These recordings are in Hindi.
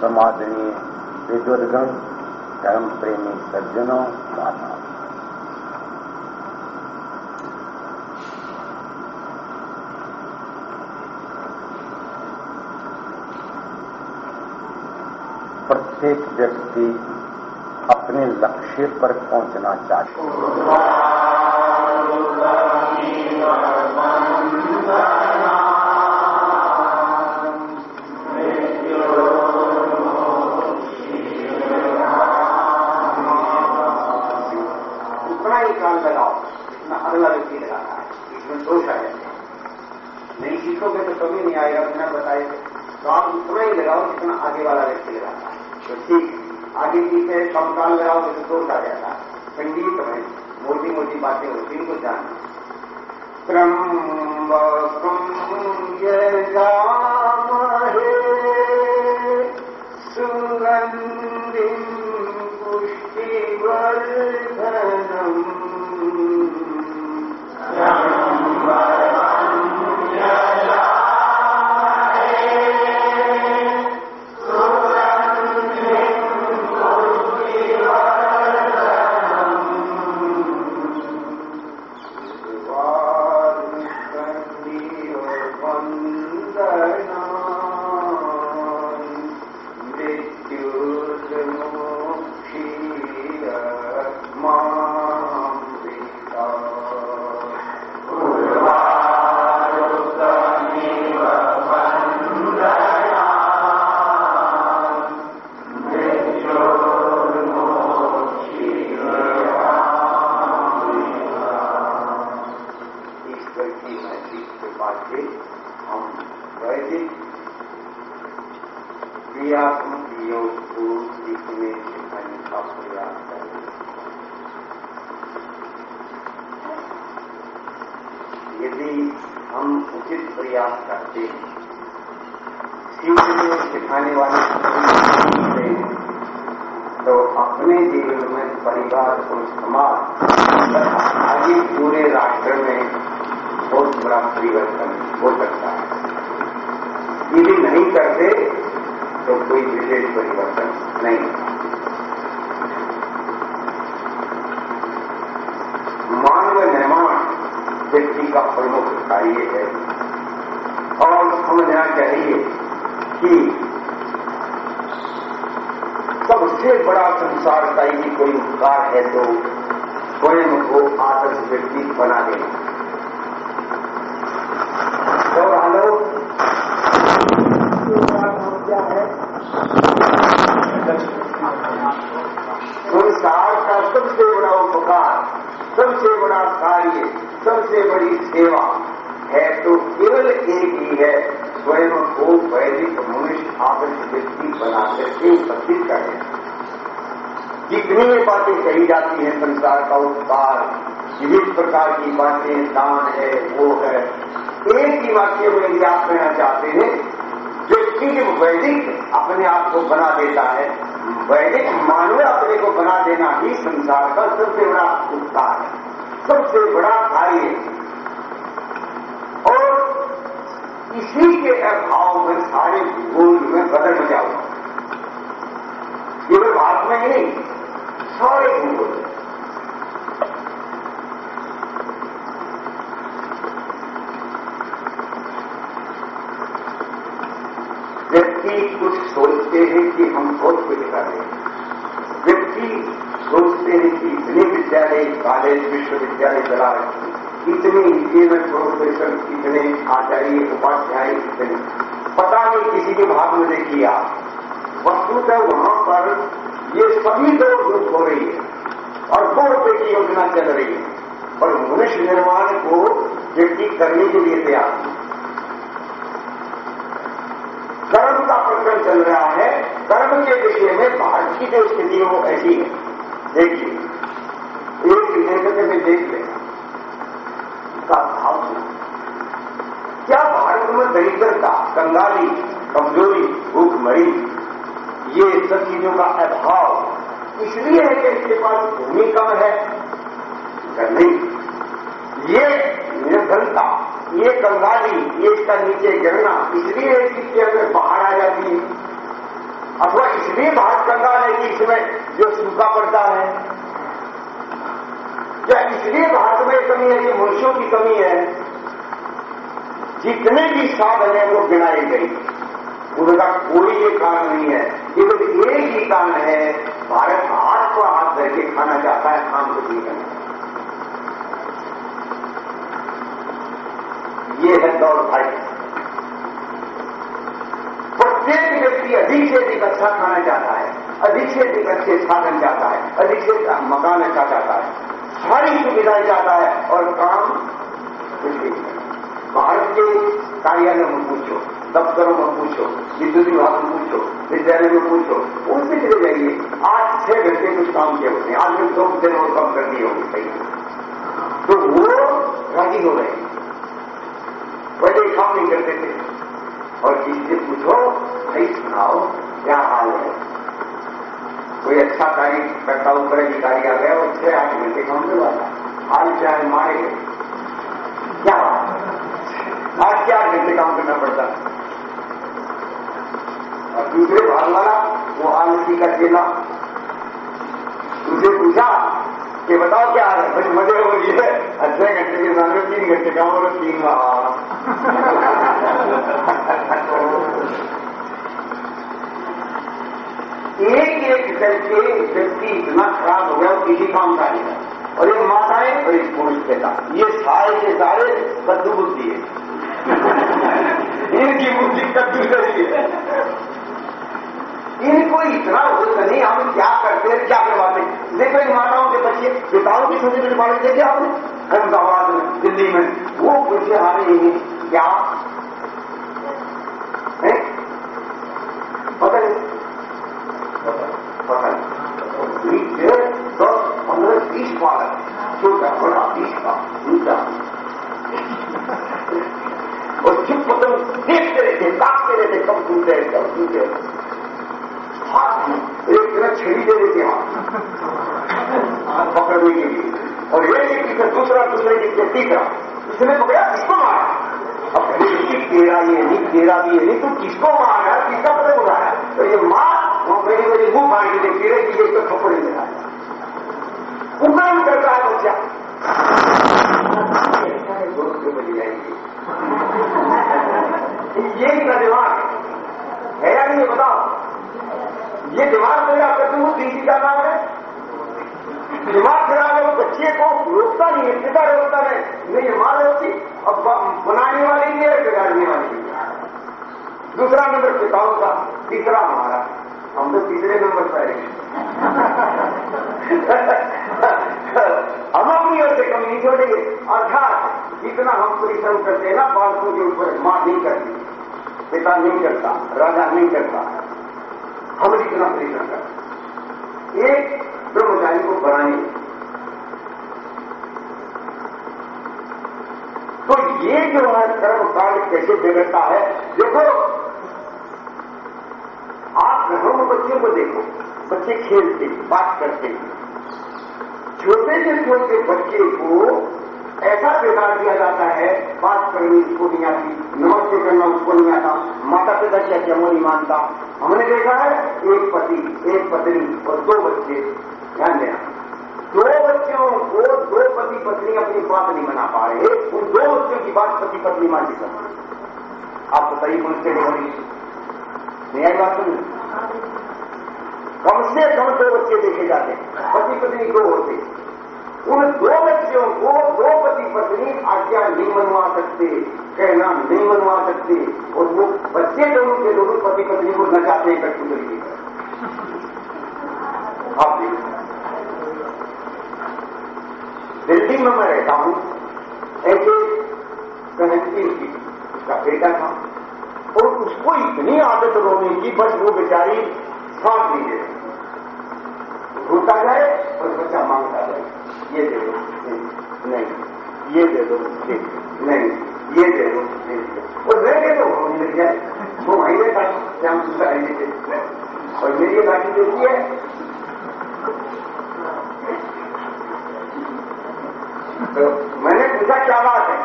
समादनीय विद्वदगण धर्म प्रेमी सज्जनों माता। प्रत्येक व्यक्ति अपने लक्ष्य पर पहुँचना चाहते उतना ही काम लगाओ जितना अगला व्यक्ति लगाता है। इसमें दोष आ जाते हैं नहीं सीखोगे तो कभी नहीं आएगा, बिना बताए। तो आप उतना ही लगाओ जितना आगे वाला व्यक्ति लगाता है। तो ठीक आगे पीछे कम काम लगाओ तो दोष आ जाता है। संगीत में मोटी मोटी बातें होती हैं उनको जानना यजामहे सुगन्धिम् पुष्टिवर्धनम् वैदिक क्रियात्मक योग को सीखने सिखाने का प्रयास करें यदि हम उचित प्रयास करते हैं सीखने और सिखाने वाले तो अपने जीवन में परिवार और समाज आगे पूरे राष्ट्र में बहुत बड़ा परिवर्तन हो सकता है। यदि नहीं करते तो कोई विशेष परिवर्तन नहीं। मानव निर्माण व्यक्ति का प्रमुख कार्य है। और समझना चाहिए कि सबसे बड़ा संसार का यदि कोई उपकार है तो स्वयं को आदर्श व्यक्ति बना देना तो हेलो क्या है संसार का सबसे बड़ा उपकार सबसे बड़ा कार्य सबसे बड़ी सेवा है तो केवल एक ही है, स्वयं को वैदिक मनुष्य आदर्श व्यक्ति बना करके उपस्थित करें। जितनी बातें कही जाती हैं संसार का उपकार विविध प्रकार की बातें, दान है, वो है, एक ही वाक्य में यदि आप कहना चाहते हैं, व्यक्ति जब वैदिक अपने आप को बना देता है, वैदिक मानव अपने को बना देना ही संसार का सबसे बड़ा उपकार है। सबसे बड़ा कार्य और इसी के अभाव में सारे भूगोल में बदल हुआ केवल भारत में ही सारे भूगोल व्यक्ति कुछ सोचते हैं कि हम बहुत कुछ कर रहे हैं। सोचते हैं कि इतने विद्यालय कॉलेज विश्वविद्यालय चला रहे इतने इंजीनियर प्रोफेसर इतने आचार्य, उपाध्याय, इतने। पता नहीं किसी के भाग में देखिए आप। वस्तुतः वहाँ पर ये सभी दौड़ धूप हो रही है और दो रुपए की योजना चल रही है। और मनुष्य निर्माण को व्यक्ति करने के लिए तैयार कर्म का प्रकरण चल रहा है। कर्म के विषय में भारत की जो स्थिति वो ऐसी है। देखिए एक लेखक में देख लेना का भाव क्या भारत में दरिद्रता कंगाली, कमज़ोरी, भूखमरी, ये सब चीज़ों का अभाव इसलिए है कि इसके पास भूमि कम है? नहीं, ये निर्धनता, ये कंगाली, ये इसका नीचे गिरना इसलिए है कि इसके अंदर बाहर आ जाती है। अथवा इसलिए बाहर कंगाल है कि इसमें जो सूखा पड़ता है, या इसलिए भारत में कमी है कि मनुष्यों की कमी है, जितने भी साधन है वो गिनाई गई उनका कोई ये कारण नहीं है। केवल एक ही कारण है, भारत हाथ को हाथ धर के खाना चाहता है काम को नहीं करना ये है दौड़ भाई। प्रत्येक व्यक्ति अधिक से अधिक अच्छा खाना चाहता है अधिक से अधिक अच्छे साधन चाहता है अधिक से मकान अच्छा चाहता है, सारी सुविधाएँ चाहता है और काम भारत के कार्यालय में पूछो, दफ्तरों में पूछो, विद्युत विभाग में पूछो, विद्यालय में पूछो उनसे चले जाइए। आज छह घंटे कुछ काम किए होते हैं, आज में दो दिन और कम कर दिए होंगे, सही तो वो राज़ी हो हैं। पहले काम नहीं करते थे। और किसी पूछो, भाई सुनाओ, क्या हाल है? कोई अच्छा कार्य करता ऊपर अधिकारी आ गया और छह आठ घंटे काम में वाला हाल क्या है, मारे क्या आज क्या घंटे काम करना पड़ता और दूसरे भाग वाला, वो आलसी का चेला। उसे पूछा कि बताओ क्या है? बड़ी मज़े हो है छह घंटे के सामने तीन घंटे काम और तीन एक एक करके व्यक्ति इतना खराब हो गया किसी काम का नहीं और ये माताएँ और एक पुरुष पिता ये सारे के सारे कद्दू बुद्धि है इनकी बुद्धि कद्दू करी है। इनको इतना होता नहीं, हम क्या करते हैं, क्या करवाते देखो इन माताओं के बच्चे, पिताओं की छोटे छोटे बालक देखे आपने? अहमदाबाद में, दिल्ली में। वो बच्चे आ रहे हैं क्या? दस, पंद्रह, बीस बालक छोटा बड़ा बीस का और चुप पतंग देखते रहते ताकते रहते कब टूटे कब टूटे हाथ एक तरह छड़ी दे देते हाथ। पकड़ने के लिए। और एक एक दूसरा, दूसरे के तीसरा। इसने पकड़ा किसको मारा। अब नहीं तेरा ये नहीं, तेरा भी ये नहीं, तू किसको मार रहा है, किसका पता उठाया तो ये माँ वो मेरी मेरी मुँह फाड़ के देखती रही कि ये तो थप्पड़ लगाया उगम करता है, बच्चा। के बनी जाएँगे ये इनका दिमाग है। या नहीं बताओ। ये दिमाग मेरा हुए किसी का नाम है? दिमाग खराब है, वो बच्चे को रोकता नहीं है, पिता रोकता नहीं। नहीं माँ रोकती। अब बनाने वाली भी है, बिगाड़ने वाली भी दूसरा नंबर पिताओं का, तीसरा हमारा। हम तो तीसरे नंबर पर हम अपनी ओर से कम नहीं छोड़ेंगे अर्थात, जितना हम परिश्रम करते हैं ना, बालकों के ऊपर माँ नहीं करती। पिता नहीं करता, राजा नहीं करता। हम जितना परिश्रम करते एक ब्रह्मचारी को बनाने तो ये जो है कर्म काल कैसे बिगड़ता है, देखो। आप घरों में बच्चों को देखो, बच्चे खेलते, बात करते। छोटे से छोटे बच्चे को ऐसा बिगाड़ दिया जाता है, बात करनी उसको नहीं आती, नमस्ते करना उसको नहीं आता, माता पिता क्या क्या नहीं मानता। हमने देखा है, एक पति, एक पत्नी और दो बच्चे। ध्यान देना। दो बच्चों को दो पति पत्नी अपनी बात नहीं बना पा रहे। उन दो बच्चों की बात पति पत्नी मान नहीं सकते आप बताइए कौन से नहीं नहीं आई बात सुन। कम से कम दो बच्चे देखे जाते पति पत्नी दो होते उन दो बच्चों को दो पति पत्नी आज्ञा नहीं मनवा सकते, कहना नहीं मनवा सकते, और वो बच्चे दोनों के दोनों पति पत्नी को नचाते हैं, कठपुतली की आप देखो। बिल्डिंग में मैं रहता हूँ, ऐसे कहती की उसका बेटा था। और उसको इतनी आदत रोने की, बस वो बेचारी सांस दे रोता जाए और बच्चा माँगता जाए, ये दे दो, नहीं, ये दे दो, नहीं ये दे दो और तो होने लग जाए वो तक श्याम सुंदर रहने और मेरी लाठी देती है तो मैंने पूछा, क्या बात है?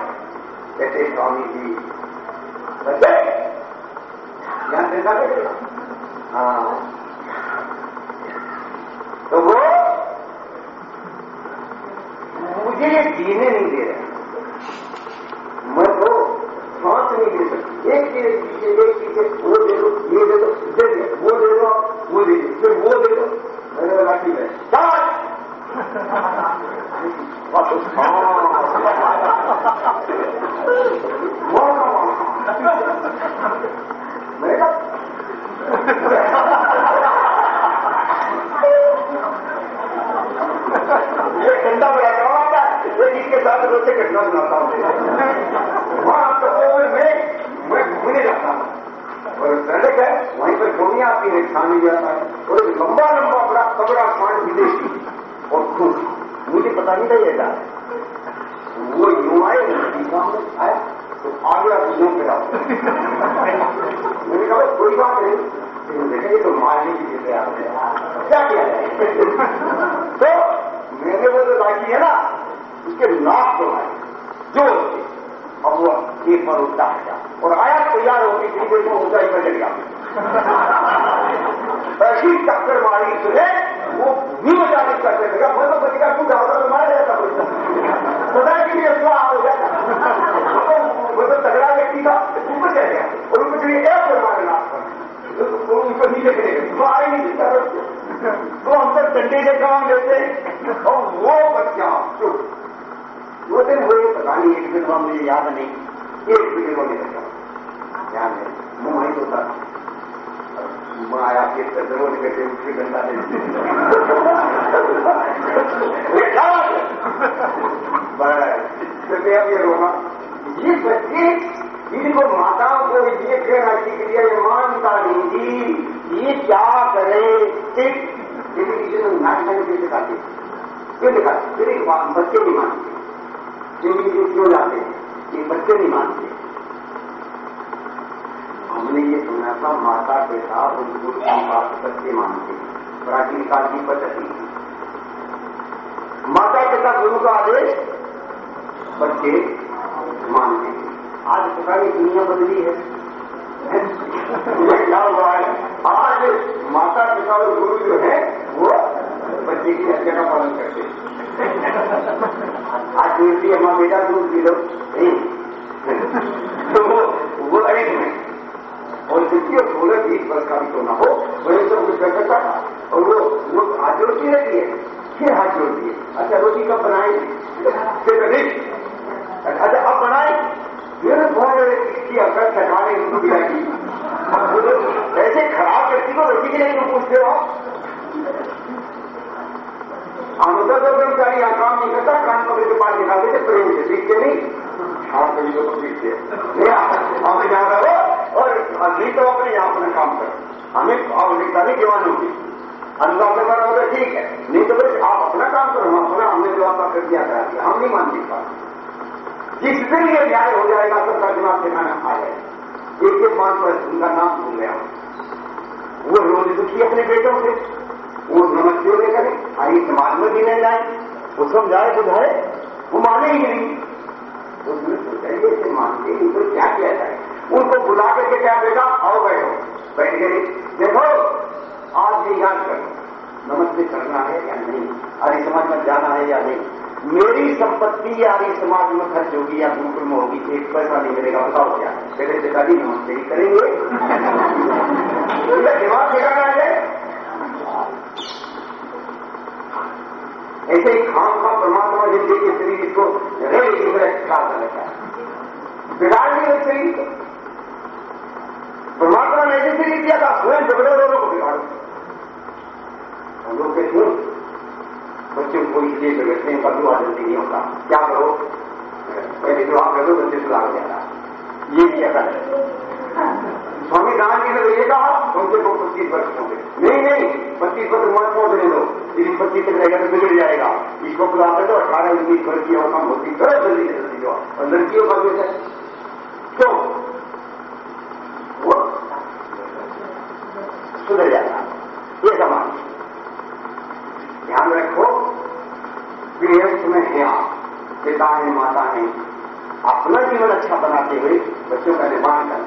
कहते, स्वामी जी, बच्चे, ध्यान देता हाँ। तो वो मुझे जीने नहीं दे रहे मैं तो सांस नहीं दे सकती एक के पीछे एक पीछे वो दे दो ये दे दो दे दे वो दे दो वो दे दो फिर वो दे दो मैंने बोला ठीक है मैंने ये ठंडा बड़ा काम आता है ये जिसके साथ रोते घटना सुनाता हूँ वहाँ तपोवन में मैं घूमने जाता हूँ और सड़क है गोनिया आती है खाने जाता है। और एक लंबा लंबा, बड़ा कबड़ा पान विदेशी। और खूब मुझे पता नहीं था वो यूँ आए आया तो आ गया तो यूँ फिरा मैंने कहा कोई बात नहीं। देखेंगे तो मारने की चीज़ें आ गए क्या किया तो मैंने वो जो लाठी है ना, उसके नाक को आए जो अब वो एक बार उठता है और आया तैयार होगी में ऊंचाई पर चल गया। ऐसी टक्कर मारी उसने वो भी बचा के करने लगा मैं तो बचेगा, तू जाता तो मार जाता कोई पता कि ये स्वाह हो जाता वो तो तगड़ा व्यक्ति था ऊपर चल गया और ऊपर चलिए एक पर मारे नाक पर ऊपर नीचे गिरे। वो आए नहीं जीता वो हम तक डंडे से काम देते और वो बच्चा दो दिन हुए, पता नहीं, एक दिन मुझे याद नहीं। एक दिन होने लगा ध्यान है मुँह वहीं तो था मैं आया के रोज कहते उसके गंदा बस। अब ये रोना। ये बच्चे, इनको माताओं को ये कहना सीख लिया ये मानता नहीं थी। ये क्या करे? ठीक। लेकिन किसी ने नाचने के सिखाते क्यों दिखाते? फिर एक बच्चे नहीं मानते। क्योंकि क्यों जाते? हैं ये बच्चे नहीं मानते। हमने ये था माता पिता उनको बात बच्चे मानते प्राचीन काल की पद्धति माता पिता गुरु का आदेश बच्चे मानते आज पता नहीं दुनिया बदली है क्या हुआ है आज माता पिता और गुरु जो है वो बच्चे की हत्या का पालन करते हैं आज दूसरी अम्मा बेटा दूध पी लो तो वो एक में और जिसकी सोलह बीस वर्ष का भी तो ना हो वही सब कुछ कर सकता था। और वो लोग हाथ जोड़ती रहती है। फिर हाथ जोड़ती है? अच्छा रोटी कब बनाएँगे? अच्छा अब बनाए फिर बहुत इसकी अकल ठकाने उनको गिराएगी ऐसे खराब व्यक्ति को रोटी के लिए क्यों पूछते हो? अनुदर तो कर्मचारी यहाँ काम नहीं करता काम कभी के पास दिखाते थे प्रेम से सीखते नहीं। हाँ कभी तो सीखते नहीं आप हमें यहाँ करो और नहीं तो अपने यहाँ अपना काम करो हमें आवश्यकता नहीं जवान होगी अनुदान से करो तो ठीक है। नहीं तो बस आप अपना काम करो अपना, हमने जो आपका कर दिया दिया हम नहीं मानते बात जिस दिन ये न्याय हो जाएगा तो दिमाग खाना आ जाएगा। एक एक बात पर उनका नाम भूल गया। वो रोज दुखी अपने बेटों से, वो नमस्ते में करें? हरी समाज में भी नहीं जाए, वो समझाए, बुझाए, वो माने ही नहीं उसने सोचा ये मानते नहीं तो क्या किया जाए? उनको बुला करके क्या बेटा आओ बैठो। बैठ गए देखो, आज ये याद करो। नमस्ते करना है या नहीं? आर्य समाज में जाना है या नहीं? मेरी संपत्ति आर्य समाज में खर्च होगी या गुरुकुल में होगी, एक पैसा नहीं मिलेगा, बताओ क्या? से कभी नमस्ते ही करेंगे। दिमाग ठिकाना है? ऐसे ही खान का परमात्मा ज़िंदगी के शरीर को रेल की तरह खराब कर लेता है बिगाड़ नहीं शरीर को परमात्मा ने ऐसे शरीर स्वयं झगड़े दोनों को बिगाड़ो हम लोग के क्यों बच्चों को इसलिए बिगड़ते हैं बदुआ जल्दी नहीं होता। क्या करो? पहले जो आप करो बच्चे सुधार हो जाता। ये भी कहता है। स्वामी गांधी ने तो ये कहा उनके को पच्चीस वर्ष होंगे। नहीं नहीं, पच्चीस वर्ष मत पहुँचने दो यदि पच्चीस तक रहेगा तो बिगड़ जाएगा। इसको खुदा कर दो, अठारह, उन्नीस वर्ष की अवस्था होती करो जल्दी जल्दी जो लड़कियों का है, क्यों वो सुधर जाता ये समाज ध्यान रखो गृहस्थ में है आप पिता है माता है अपना जीवन अच्छा बनाते हुए बच्चों का निर्माण कर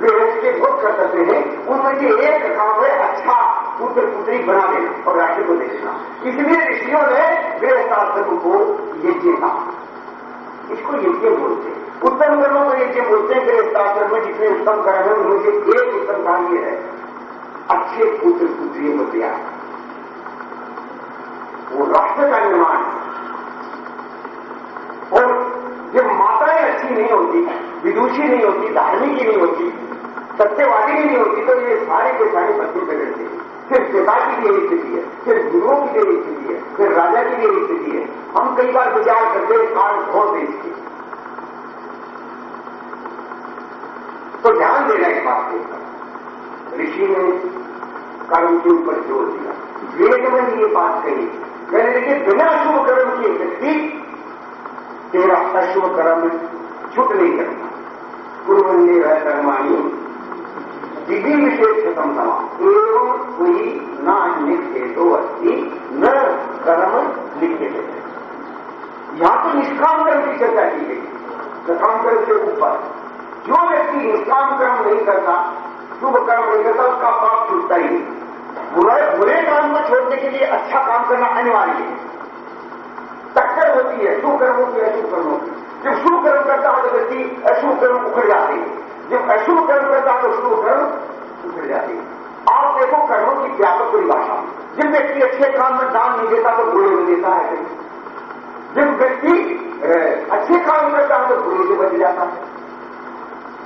गृहस्थ के बहुत कर्तव्य हैं उनमें से एक काम है अच्छा पुत्र पुत्री बना देना और राष्ट्र को देखना इसलिए ऋषियों ने गृहस्थाश्रम को यज्ञ कहा इसको यज्ञ बोलते हैं उत्तम कर्मों को यज्ञ बोलते हैं गृहस्थाश्रम में जितने उत्तम कर्म है उनमें से एक उत्तम काम यह है। अच्छे पुत्र पुत्रियों को तैयार वो राष्ट्र का निर्माण है। और जब माताएँ अच्छी नहीं होती, विदुषी नहीं होती, धार्मिक ही नहीं होती, सत्यवादी ही नहीं होती तो ये सारे के सारे बच्चे बिगड़ते हैं फिर पिता की भी स्थिति है, फिर गुरुओं की भी स्थिति है, फिर राजा की भी स्थिति है। हम कई बार विचार करते हैं काल छोड़ दें इसके। तो ध्यान देना इस बात के। ऊपर ऋषि ने कर्म के ऊपर ज़ोर दिया। वेद में ये बात कही। मैंने देखिए बिना शुभ कर्म के व्यक्ति तेरा अशुभ कर्म छुट नहीं करता कुरुवंदे वह कर्माणी दिव्य विशेष खत्म समा एवं कोई न निषेधो अस्थि न कर्म लिखे यहाँ तो निष्काम कर्म की चर्चा की गई। सकाम कर्म के ऊपर। जो व्यक्ति निष्काम कर्म नहीं करता, शुभ कर्म नहीं करता, उसका पाप छूटता ही नहीं। बुरे बुरे काम को छोड़ने के लिए अच्छा काम करना अनिवार्य है। टक्कर होती है शुभ कर्मों की अशुभ कर्मों की जब शुभ कर्म करता है तो व्यक्ति अशुभ कर्म उखड़ जाते हैं। जब अशुभ कर्म करता है तो शुभ कर्म उखड़ जाते हैं। आप देखो कर्मों की व्यापक परिभाषा। जब व्यक्ति अच्छे काम में दान नहीं देता तो बुरे में देता है। जब व्यक्ति अच्छे काम करता है तो बुरे से बच जाता है।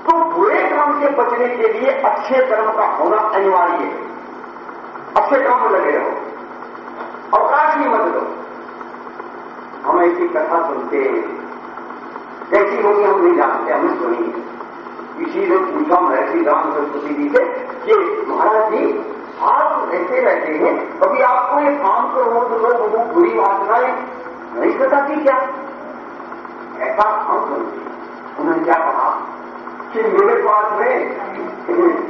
तो बुरे काम से बचने के लिए अच्छे कर्म का होना अनिवार्य है। अच्छे काम में लगे रहो अवकाश ही मत दो हम ऐसी कथा सुनते हैं कैसी होगी हम नहीं जानते हमें सुनी इसी ने पूछा महर्षि राम सरस्वती जी से कि महाराज जी आप ऐसे रहते हैं, कभी आपको ये काम करो तो लोग वो बुरी वासनाएँ नहीं बताती क्या? ऐसा हम सुनते उन्होंने क्या कहा कि मेरे पास में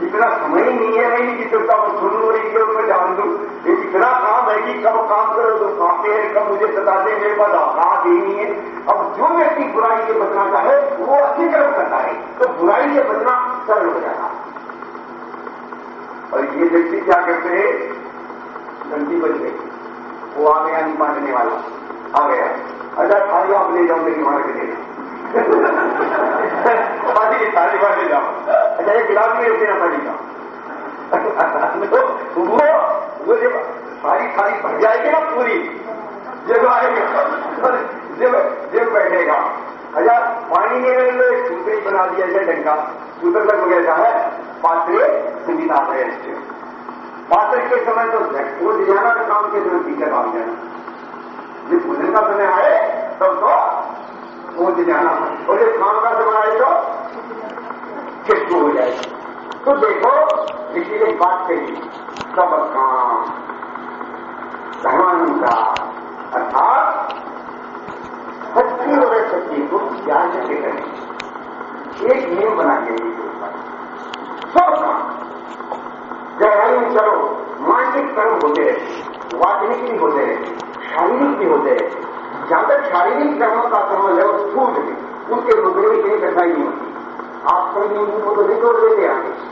इतना समय ही नहीं है नहीं कि तो कब सुन लो रही है मैं जान दू। ये इतना काम है कि कब काम करो तो खाते हैं, कब मुझे बताते मेरे पास औकात ही नहीं है। अब जो व्यक्ति बुराई से बचना चाहे, वो अच्छी कर्म करता है। तो बुराई से बचना सरल हो जाता और ये व्यक्ति क्या करते हैं? गलती बच गई वो आ गया, नहीं मानने वाला। आ गया। अच्छा खाली आप ले जाओ लेकिन वहाँ के देना। थाली थाली वहाँ ले जाओ। अच्छा एक गिलास में देना थाली का वो वो जब सारी थाली भर जाएगी ना पूरी जब आएगा। जब जब बैठेगा। अच्छा पानी में तो एक सूत्र बना दिया जाए डंका। सूत्र तक कैसा है? पात्र संगीता पात्र के समय तो वो डिजाना का काम के समय पीछे भाग जाना जब भोजन का समय आए तब तो वो जाना और जब काम का समय आए तो हो जाए तो देखो ऋषि ने बात कही सब काम धर्मान का अर्थात, सच्ची और सच्ची को ज्ञान से करें? एक नियम बना के सब काम में चलो। मानसिक कर्म होते हैं वाचनिक भी होते हैं शारीरिक भी होते हैं जहाँ तक शारीरिक कर्मों का संबंध है, वो है उनके रुकने कहीं कठिनाई नहीं होती। आप कई नींबू को तो नहीं तोड़ देते आगे।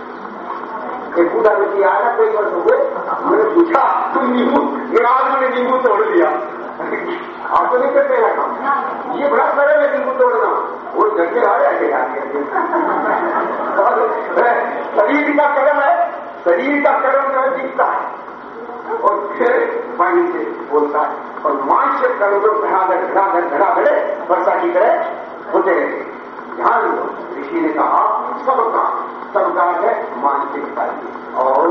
बूढ़ा व्यक्ति आया, कई वर्ष हो गए। मैंने पूछा, तुम नींबू ये आज मैंने नींबू तोड़ दिया। तो नहीं करते हैं। काम ये बड़ा सरल है नींबू तोड़ना। वो के आ जाए आगे शरीर का कर्म है, शरीर का कर्म जो दिखता है। और फिर पानी से बोलता है, और मांस से कर्म जो घड़ाघड़ घड़ाघड़ घड़ाघड़े वर्षा की तरह होते रहते ध्यान ऋषि ने कहा सबका सबका है, मानसिक चाहिए और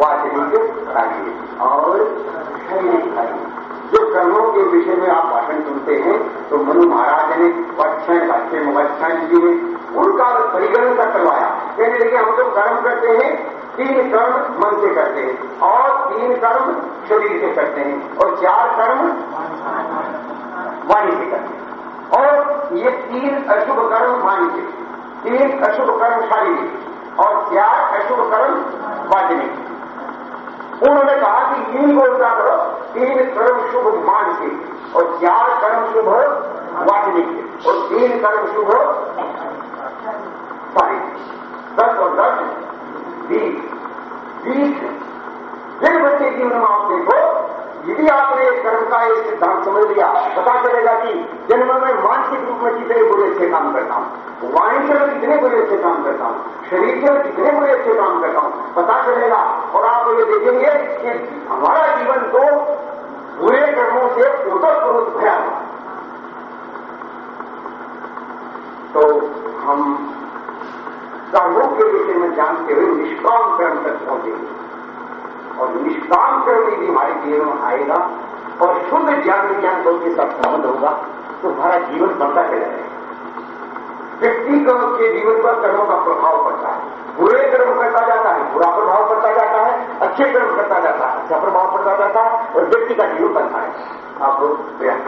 वाचनिक चाहिए और शारीरिक चाहिए जो कर्मों के विषय में आप भाषण सुनते हैं तो मनु महाराज ने पक्षण भाष्य मुगच्छन जी ने उनका परिगणन का करवाया। कहने लगे, हम तो कर्म करते हैं, तीन कर्म मन से करते हैं, और तीन कर्म शरीर से करते हैं, और चार कर्म वाणी से करते हैं। और ये तीन अशुभ कर्म मानसिक तीन अशुभ कर्म और चार अशुभ कर्म वाचनिक उन्होंने कहा कि तीन को उल्टा करो, तीन कर्म शुभ मान के और चार कर्म शुभ वाचनिक और तीन कर्म शुभ साहित्य दस और दस, बीस। बीस। जिन बच्चे जीवन में आप देखो यदि आपने कर्म का एक सिद्धांत समझ लिया, पता चलेगा कि जन्म में मानसिक रूप में कितने बुरे अच्छे काम करता हूँ। वाणी से मैं कितने बुरे अच्छे काम करता हूँ। शरीर से मैं कितने बुरे अच्छे काम करता हूँ, पता चलेगा। और आप ये देखेंगे कि हमारा जीवन तो बुरे कर्मों से पूर्वत भया तो हम कर्मों के विषय में जानते हुए निष्काम कर्म तक पहुँचेंगे। और निष्काम कर्म भी हमारे जीवन में आएगा और शुद्ध ज्ञान विज्ञान को उसके साथ संबंध होगा तो हमारा जीवन बनता चला जाएगा। व्यक्ति के जीवन पर कर्मों का प्रभाव पड़ता है। बुरे कर्म करता जाता है, बुरा प्रभाव पड़ता जाता है, अच्छे कर्म करता जाता है अच्छा प्रभाव पड़ता जाता है और व्यक्ति का जीवन बनता है। आप लोग प्रयास